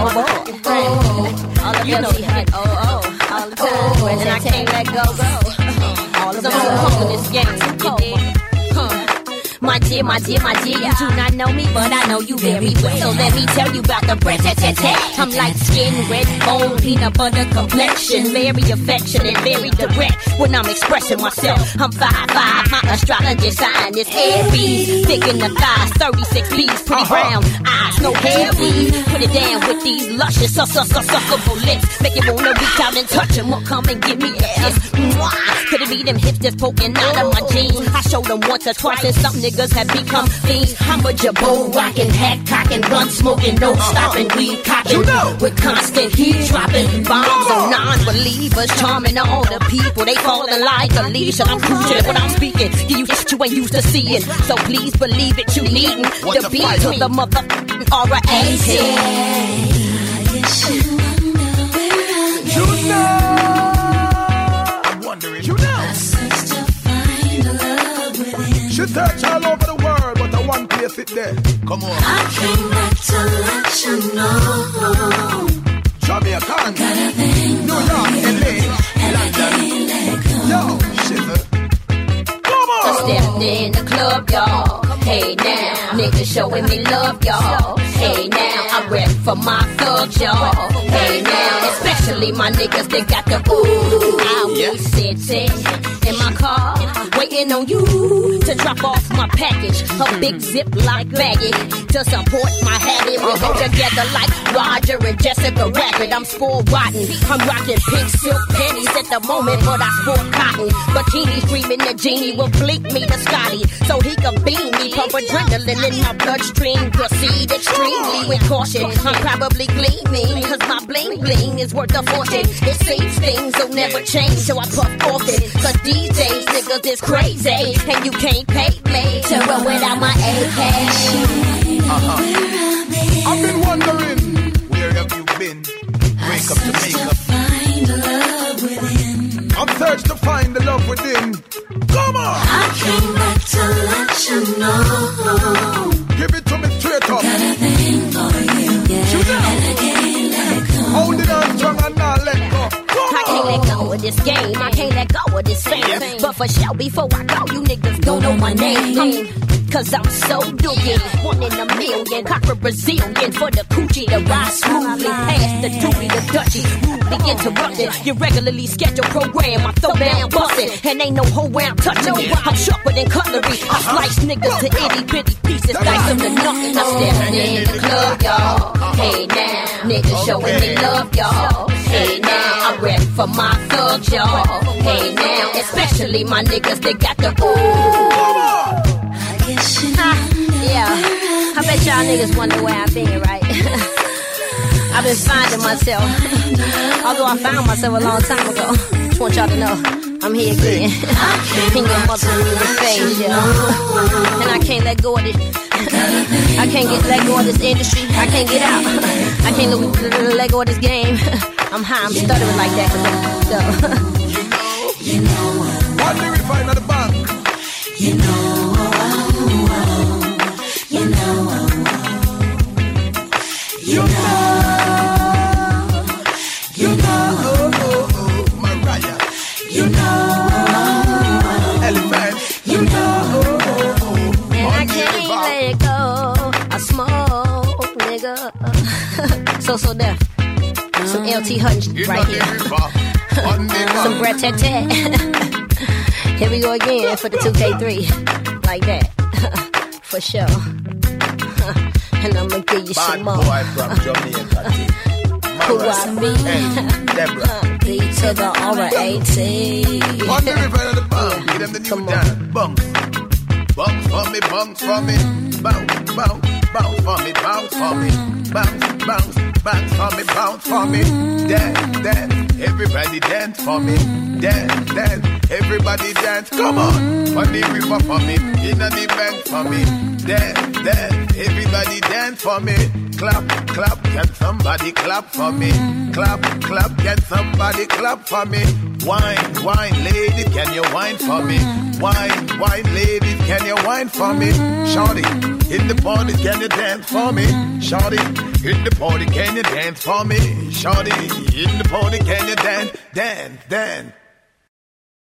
Oh. Oh, all you know oh oh all the time. And I can't let go go. All of so who in this game? You dig? My dear, my dear, my dear, you do not know me, but I know you very well. So let me tell you about the bread. I'm like skin, red bone, peanut butter complexion, very affectionate, very direct when I'm expressing myself. I'm five five, my astrology sign is Aries, thick in the thighs, 36 B's, pretty uh-huh. brown eyes, no hair weave. Put it down with these luscious, sus, sus, sus, suckable lips, make you wanna reach out and touch 'em or come and give me a kiss. Mwah. Be them hips just poking out of my jeans? I showed them once or twice and some niggas have become fiends. I'm a jabot rocking, hat cocking, gun smoking, no stopping, weed cocking. With constant heat dropping, bombs on non-believers, charming all the people. They falling like a leash, and I'm crucial when I'm speaking. Give you shit you ain't used to seeing, so please believe it. You needin' What the beat to the motherfucking aura You know. Search all over the world, but the one place it there. Come on. I came back to let you know. Jamaican, New York, LA, London. Yo, shiver. Come I on. stepped in the club, y'all. Hey now, niggas showing me love, y'all. Hey now, I rep for my thugs, y'all. Hey now, especially my niggas that got the ooh. I'll be sitting in my car, waiting on you to drop off my package. A big ziplock baggie to support my habit. We go uh-huh. together like Roger and Jessica Rabbit. I'm spoiled rotten. I'm rocking pink silk panties at the moment, but I sport cotton. Bikini screaming the genie will blink me to Scotty so he can beam me. Pump adrenaline in my bloodstream. Proceed extremely with caution. I'm probably gleaming cause my bling bling is worth a fortune. It seems things will never change, so I puff off it. Cause these days niggas is crazy and you can't pay me to run without my AK. I've been wondering, where have you been? Wake up to make up. I'm search to find the love within. Go of this fame. But for sure, before I go, you niggas don't know my name. Cause I'm so dookie, one in a million, copper Brazilian for the coochie to ride smoothly past the doobie, the dutchie, rudely interrupted. Your regularly scheduled program, I throw down busted, and ain't no hoe where I'm touching me. I'm sharper than cutlery. I slice niggas to itty bitty pieces, dice them to nothing. I stepped in the club, y'all. Hey now, niggas showing me love, y'all. Hey now, I for my thugs, y'all. Hey now, especially my niggas that got the ooh. I guess you Ha, know. yeah, I bet y'all niggas wonder where I've been, right? I've been finding myself. Although I found myself a long time ago. Just want y'all to know I'm here again. In your motherfucking face, yo. And I can't let go of this. I can't get let go of this industry. I can't get out. I can't let go of this game. I'm high. I'm stuttering like that. 'cause I'm- so. You know what? One day we find the bank. You know You know You know. You know. Oh, oh, oh. Mariah. You know Elephant. You know. Oh, oh, oh. And I Money can't let it go. I smoke, nigga. so so deaf. Some mm. LT Hutch right here. the river. Money Some Brett Tat Tat. Here we go again for the 2K3. Like that. for sure. and I'm gonna give you Bad some more. boy from Jamaica. Who I be. Deborah. B to the 18. On the river of the bum, give them the new dance. Bounce. Bounce for me, bounce for me. Bounce for me, bounce for me. Bounce, bounce, bounce for me, bounce for me. Dance, dance, everybody dance for me. Dance, dance, everybody dance. Come on. On the river for me, in the bank for me. Dance, dance, everybody dance for me. clap, clap, can somebody clap for me? Clap, clap, can somebody clap for me? Wine, wine, lady, can you wine for me? Wine, wine, lady, can you wine for me? Shorty, in the party, can you dance for me? Shorty, in the party, can you dance for me? Shorty, in the party, can you dance, dance, dance?